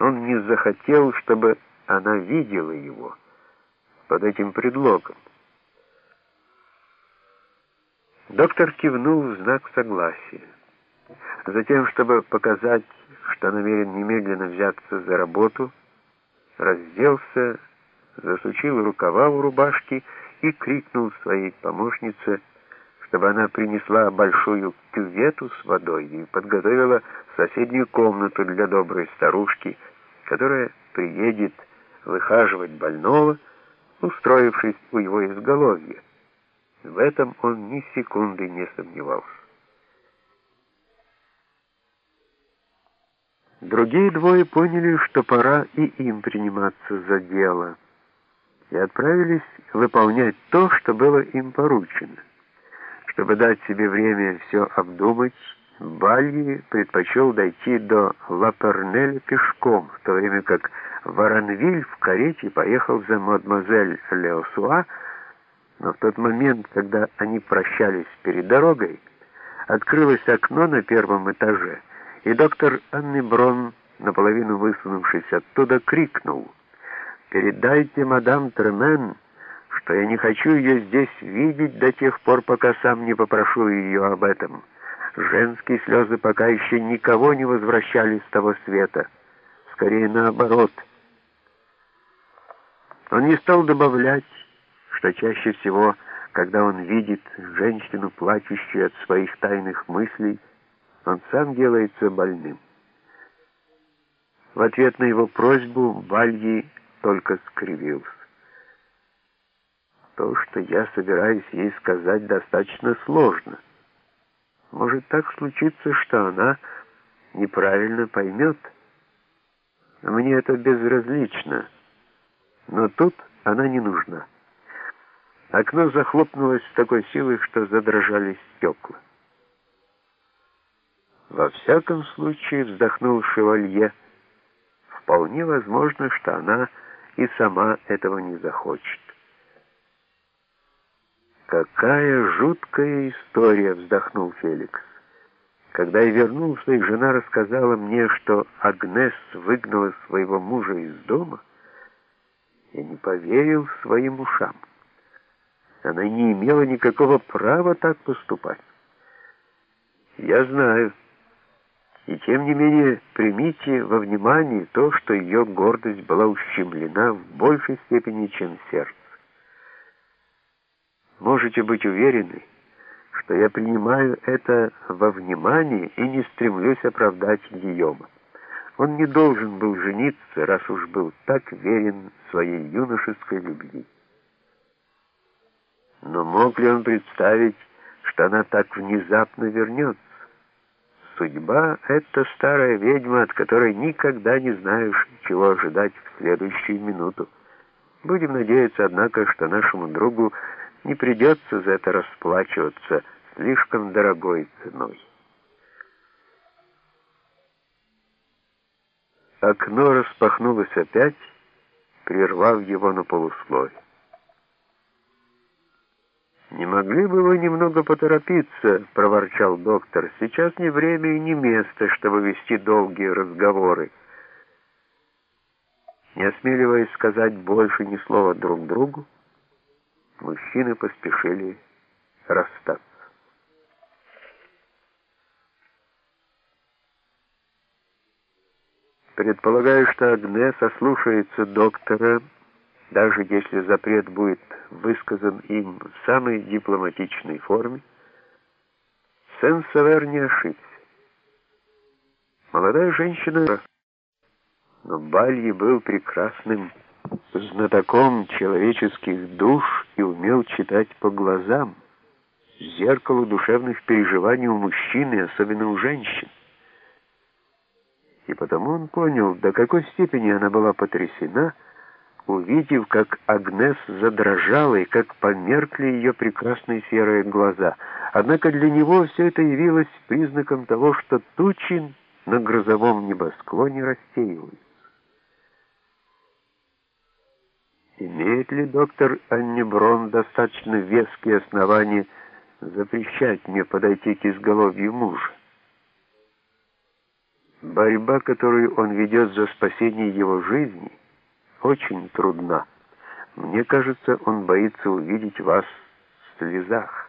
Он не захотел, чтобы она видела его под этим предлогом. Доктор кивнул в знак согласия. Затем, чтобы показать, что намерен немедленно взяться за работу, разделся, засучил рукава у рубашки и крикнул своей помощнице, чтобы она принесла большую кювету с водой и подготовила соседнюю комнату для доброй старушки, которая приедет выхаживать больного, устроившись у его изголовья. В этом он ни секунды не сомневался. Другие двое поняли, что пора и им приниматься за дело, и отправились выполнять то, что было им поручено. Чтобы дать себе время все обдумать, Бальи предпочел дойти до Лапернеля пешком, в то время как Варанвиль в карете поехал за мадемуазель Леосуа, но в тот момент, когда они прощались перед дорогой, открылось окно на первом этаже, и доктор Анны Брон, наполовину высунувшись оттуда, крикнул «Передайте мадам Тремен, что я не хочу ее здесь видеть до тех пор, пока сам не попрошу ее об этом». Женские слезы пока еще никого не возвращали с того света. Скорее наоборот. Он не стал добавлять, что чаще всего, когда он видит женщину, плачущую от своих тайных мыслей, он сам делается больным. В ответ на его просьбу Бальи только скривился. То, что я собираюсь ей сказать, достаточно сложно — может так случиться, что она неправильно поймет. Мне это безразлично, но тут она не нужна. Окно захлопнулось с такой силой, что задрожали стекла. Во всяком случае, вздохнул шевалье, вполне возможно, что она и сама этого не захочет. «Какая жуткая история!» — вздохнул Феликс. Когда я вернулся, и жена рассказала мне, что Агнес выгнала своего мужа из дома, я не поверил своим ушам. Она не имела никакого права так поступать. Я знаю. И тем не менее, примите во внимание то, что ее гордость была ущемлена в большей степени, чем сердце. Можете быть уверены, что я принимаю это во внимание и не стремлюсь оправдать Гийома. Он не должен был жениться, раз уж был так верен своей юношеской любви. Но мог ли он представить, что она так внезапно вернется? Судьба — это старая ведьма, от которой никогда не знаешь, чего ожидать в следующую минуту. Будем надеяться, однако, что нашему другу не придется за это расплачиваться слишком дорогой ценой. Окно распахнулось опять, прервав его на полуслове. «Не могли бы вы немного поторопиться?» — проворчал доктор. «Сейчас не время и не место, чтобы вести долгие разговоры». Не осмеливаясь сказать больше ни слова друг другу, мужчины поспешили расстаться. Предполагаю, что Агнес ослушается доктора, даже если запрет будет высказан им в самой дипломатичной форме. Сен-Савер не ошибся. Молодая женщина, но Бальи был прекрасным знатоком человеческих душ и умел читать по глазам, зеркалу душевных переживаний у мужчин и особенно у женщин. И потому он понял, до какой степени она была потрясена, увидев, как Агнес задрожала и как померкли ее прекрасные серые глаза. Однако для него все это явилось признаком того, что тучи на грозовом небосклоне рассеивались. Имеет ли доктор Аннеброн достаточно веские основания запрещать мне подойти к изголовью мужа? Борьба, которую он ведет за спасение его жизни, очень трудна. Мне кажется, он боится увидеть вас в слезах.